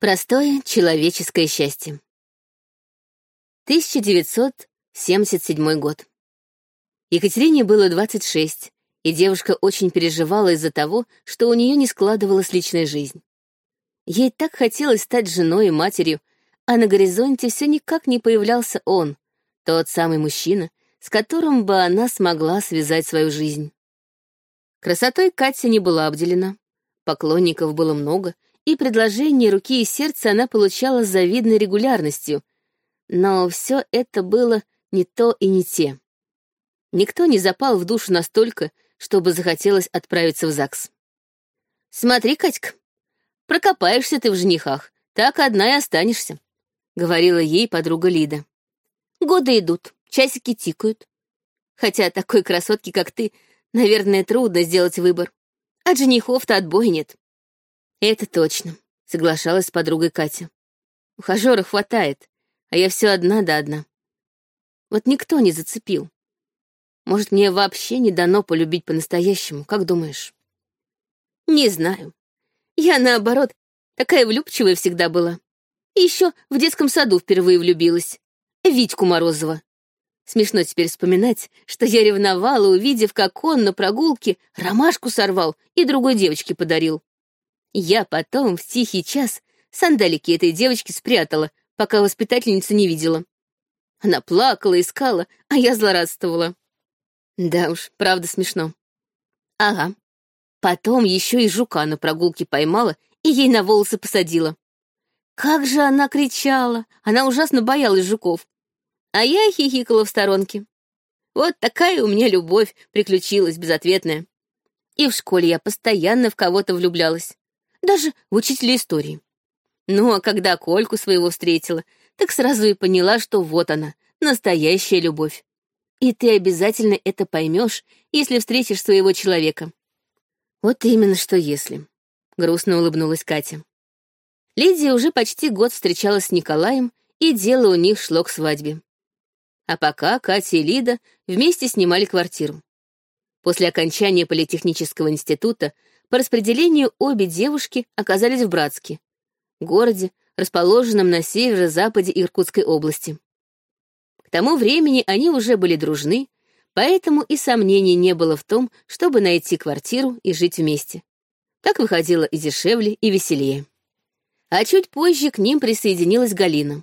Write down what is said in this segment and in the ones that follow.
Простое человеческое счастье. 1977 год. Екатерине было 26, и девушка очень переживала из-за того, что у нее не складывалась личная жизнь. Ей так хотелось стать женой и матерью, а на горизонте все никак не появлялся он, тот самый мужчина, с которым бы она смогла связать свою жизнь. Красотой Катя не была обделена. Поклонников было много, и предложения руки и сердца она получала с завидной регулярностью, но все это было не то и не те. Никто не запал в душу настолько, чтобы захотелось отправиться в ЗАГС. «Смотри, Катька, прокопаешься ты в женихах, так одна и останешься», — говорила ей подруга Лида. «Годы идут, часики тикают. Хотя такой красотки, как ты, наверное, трудно сделать выбор. От женихов-то отбоя нет. «Это точно», — соглашалась с подругой Катя. «Ухажера хватает, а я все одна да одна. Вот никто не зацепил. Может, мне вообще не дано полюбить по-настоящему, как думаешь?» «Не знаю. Я, наоборот, такая влюбчивая всегда была. И еще в детском саду впервые влюбилась. Витьку Морозова. Смешно теперь вспоминать, что я ревновала, увидев, как он на прогулке ромашку сорвал и другой девочке подарил. Я потом в тихий час сандалики этой девочки спрятала, пока воспитательница не видела. Она плакала, искала, а я злорадствовала. Да уж, правда смешно. Ага. Потом еще и жука на прогулке поймала и ей на волосы посадила. Как же она кричала! Она ужасно боялась жуков. А я хихикала в сторонке. Вот такая у меня любовь приключилась безответная. И в школе я постоянно в кого-то влюблялась даже в учителя истории. Ну, а когда Кольку своего встретила, так сразу и поняла, что вот она, настоящая любовь. И ты обязательно это поймешь, если встретишь своего человека. Вот именно что если. Грустно улыбнулась Катя. Лидия уже почти год встречалась с Николаем, и дело у них шло к свадьбе. А пока Катя и Лида вместе снимали квартиру. После окончания политехнического института по распределению обе девушки оказались в Братске, городе, расположенном на северо-западе Иркутской области. К тому времени они уже были дружны, поэтому и сомнений не было в том, чтобы найти квартиру и жить вместе. Так выходило и дешевле, и веселее. А чуть позже к ним присоединилась Галина.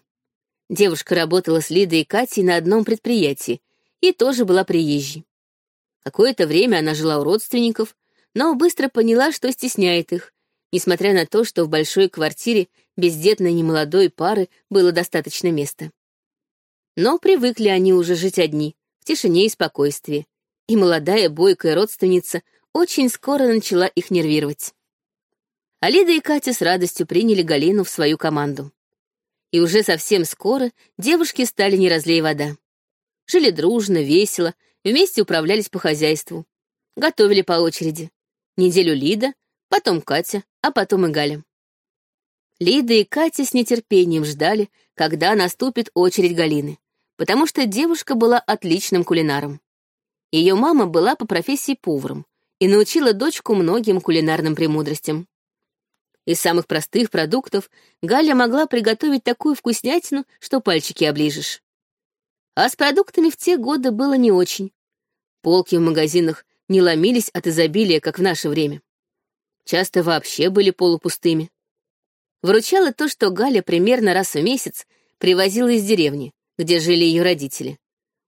Девушка работала с Лидой и Катей на одном предприятии и тоже была приезжей. Какое-то время она жила у родственников, но быстро поняла, что стесняет их, несмотря на то, что в большой квартире бездетной немолодой пары было достаточно места. Но привыкли они уже жить одни, в тишине и спокойствии, и молодая бойкая родственница очень скоро начала их нервировать. Алида и Катя с радостью приняли Галину в свою команду. И уже совсем скоро девушки стали не разлей вода. Жили дружно, весело, вместе управлялись по хозяйству. Готовили по очереди. Неделю Лида, потом Катя, а потом и Галя. Лида и Катя с нетерпением ждали, когда наступит очередь Галины, потому что девушка была отличным кулинаром. Ее мама была по профессии поваром и научила дочку многим кулинарным премудростям. Из самых простых продуктов Галя могла приготовить такую вкуснятину, что пальчики оближешь. А с продуктами в те годы было не очень. Полки в магазинах не ломились от изобилия, как в наше время. Часто вообще были полупустыми. Выручало то, что Галя примерно раз в месяц привозила из деревни, где жили ее родители.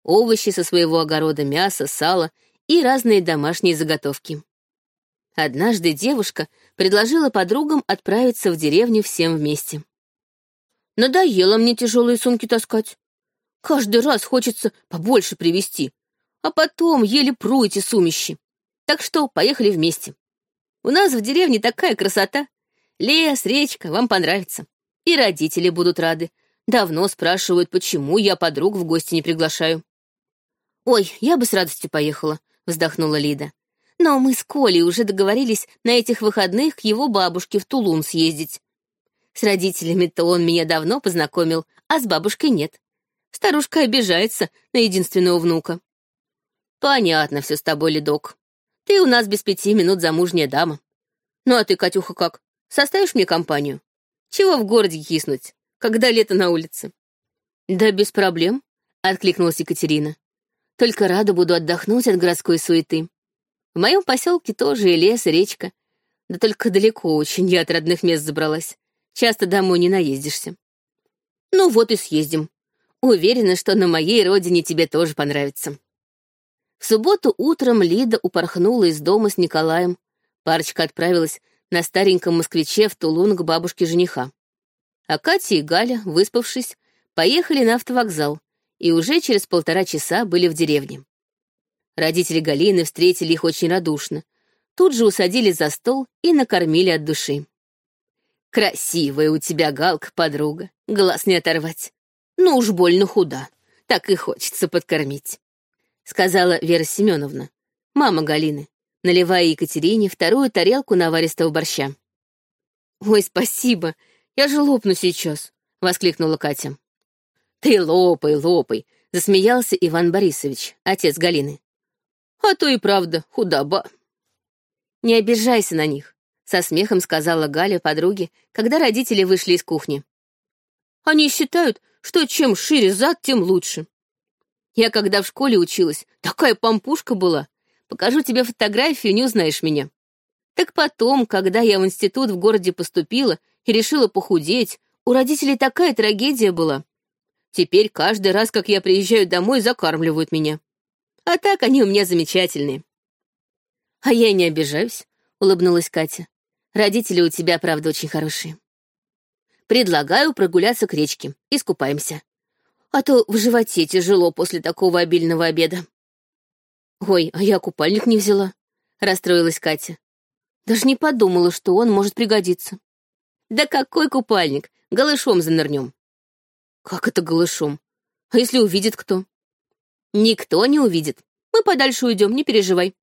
Овощи со своего огорода, мясо, сало и разные домашние заготовки. Однажды девушка предложила подругам отправиться в деревню всем вместе. «Надоело мне тяжелые сумки таскать. Каждый раз хочется побольше привезти, а потом еле пру эти сумищи. Так что поехали вместе. У нас в деревне такая красота. Лес, речка, вам понравится. И родители будут рады. Давно спрашивают, почему я подруг в гости не приглашаю. «Ой, я бы с радостью поехала», — вздохнула Лида. «Но мы с Колей уже договорились на этих выходных к его бабушке в Тулун съездить. С родителями-то он меня давно познакомил, а с бабушкой нет. Старушка обижается на единственного внука. Понятно все с тобой, Ледок. Ты у нас без пяти минут замужняя дама. Ну а ты, Катюха, как? Составишь мне компанию? Чего в городе киснуть, когда лето на улице? Да без проблем, откликнулась Екатерина. Только рада буду отдохнуть от городской суеты. В моем поселке тоже и лес, и речка. Да только далеко очень я от родных мест забралась. Часто домой не наездишься. Ну вот и съездим. Уверена, что на моей родине тебе тоже понравится. В субботу утром Лида упорхнула из дома с Николаем. Парочка отправилась на стареньком москвиче в Тулун к бабушке жениха. А Катя и Галя, выспавшись, поехали на автовокзал и уже через полтора часа были в деревне. Родители Галины встретили их очень радушно, тут же усадили за стол и накормили от души. «Красивая у тебя, Галка, подруга, глаз не оторвать. Ну уж больно худа, так и хочется подкормить», — сказала Вера Семеновна, мама Галины, наливая Екатерине вторую тарелку наваристого борща. «Ой, спасибо, я же лопну сейчас», — воскликнула Катя. «Ты лопай, лопай», — засмеялся Иван Борисович, отец Галины. «А то и правда худоба». «Не обижайся на них», — со смехом сказала Галя подруге, когда родители вышли из кухни. «Они считают, что чем шире зад, тем лучше. Я когда в школе училась, такая помпушка была. Покажу тебе фотографию, не узнаешь меня. Так потом, когда я в институт в городе поступила и решила похудеть, у родителей такая трагедия была. Теперь каждый раз, как я приезжаю домой, закармливают меня. А так они у меня замечательные. А я не обижаюсь, улыбнулась Катя. Родители у тебя, правда, очень хорошие. Предлагаю прогуляться к речке, искупаемся. А то в животе тяжело после такого обильного обеда. Ой, а я купальник не взяла, расстроилась Катя. Даже не подумала, что он может пригодиться. Да какой купальник? Голышом занырнем. Как это голышом? А если увидит кто? Никто не увидит. Мы подальше уйдем, не переживай.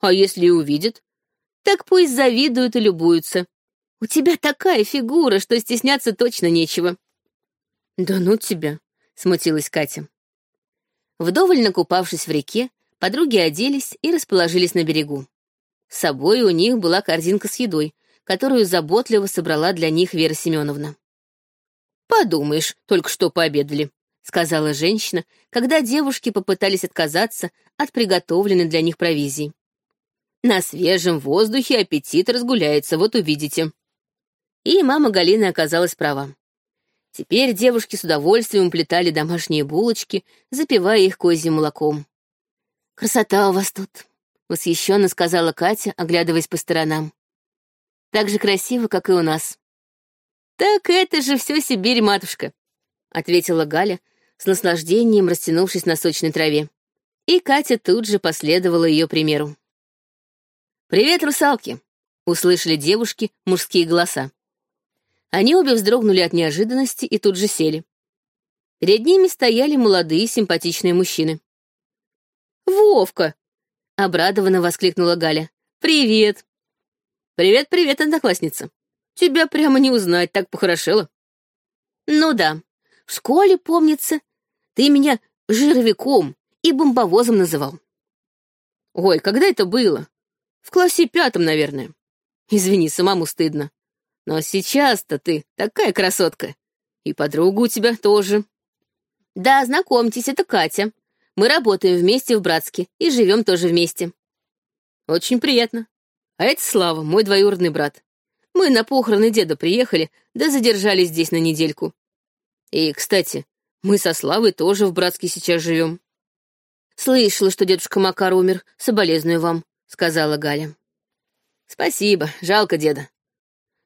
А если увидит? Так пусть завидуют и любуются. У тебя такая фигура, что стесняться точно нечего. Да ну тебя, смутилась Катя. Вдоволь накупавшись в реке, подруги оделись и расположились на берегу. С собой у них была корзинка с едой, которую заботливо собрала для них Вера Семеновна. «Подумаешь, только что пообедали», — сказала женщина, когда девушки попытались отказаться от приготовленной для них провизии. «На свежем воздухе аппетит разгуляется, вот увидите». И мама Галины оказалась права. Теперь девушки с удовольствием уплетали домашние булочки, запивая их козьим молоком. «Красота у вас тут», — восхищенно сказала Катя, оглядываясь по сторонам. «Так же красиво, как и у нас». «Так это же все Сибирь, матушка», — ответила Галя, с наслаждением растянувшись на сочной траве. И Катя тут же последовала ее примеру. «Привет, русалки!» — услышали девушки мужские голоса. Они обе вздрогнули от неожиданности и тут же сели. Перед ними стояли молодые симпатичные мужчины. «Вовка!» — обрадованно воскликнула Галя. «Привет!» «Привет-привет, одноклассница!» Тебя прямо не узнать, так похорошело. Ну да, в школе, помнится, ты меня жировиком и бомбовозом называл. Ой, когда это было? В классе пятом, наверное. Извини, самому стыдно. Но сейчас-то ты такая красотка. И подруга у тебя тоже. Да, знакомьтесь, это Катя. Мы работаем вместе в Братске и живем тоже вместе. Очень приятно. А это Слава, мой двоюродный брат. Мы на похороны деда приехали, да задержались здесь на недельку. И, кстати, мы со Славой тоже в Братске сейчас живем. Слышала, что дедушка Макар умер, соболезную вам, сказала Галя. Спасибо, жалко деда.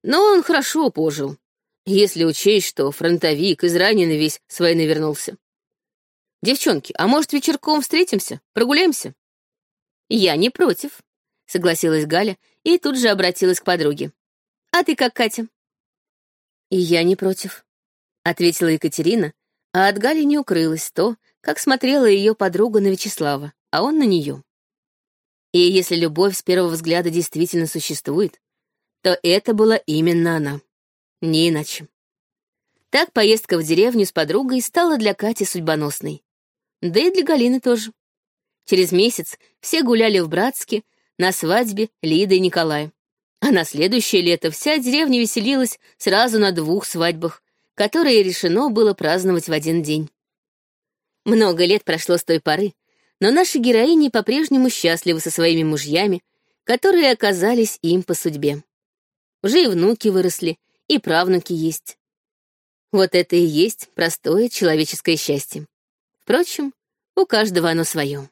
Но он хорошо пожил, если учесть, что фронтовик израненный весь с войны вернулся. Девчонки, а может, вечерком встретимся, прогуляемся? Я не против, согласилась Галя и тут же обратилась к подруге. А ты как, Катя?» «И я не против», — ответила Екатерина, а от Гали не укрылось то, как смотрела ее подруга на Вячеслава, а он на нее. И если любовь с первого взгляда действительно существует, то это была именно она. Не иначе. Так поездка в деревню с подругой стала для Кати судьбоносной. Да и для Галины тоже. Через месяц все гуляли в Братске на свадьбе Лиды и Николая А на следующее лето вся деревня веселилась сразу на двух свадьбах, которые решено было праздновать в один день. Много лет прошло с той поры, но наши героини по-прежнему счастливы со своими мужьями, которые оказались им по судьбе. Уже и внуки выросли, и правнуки есть. Вот это и есть простое человеческое счастье. Впрочем, у каждого оно свое.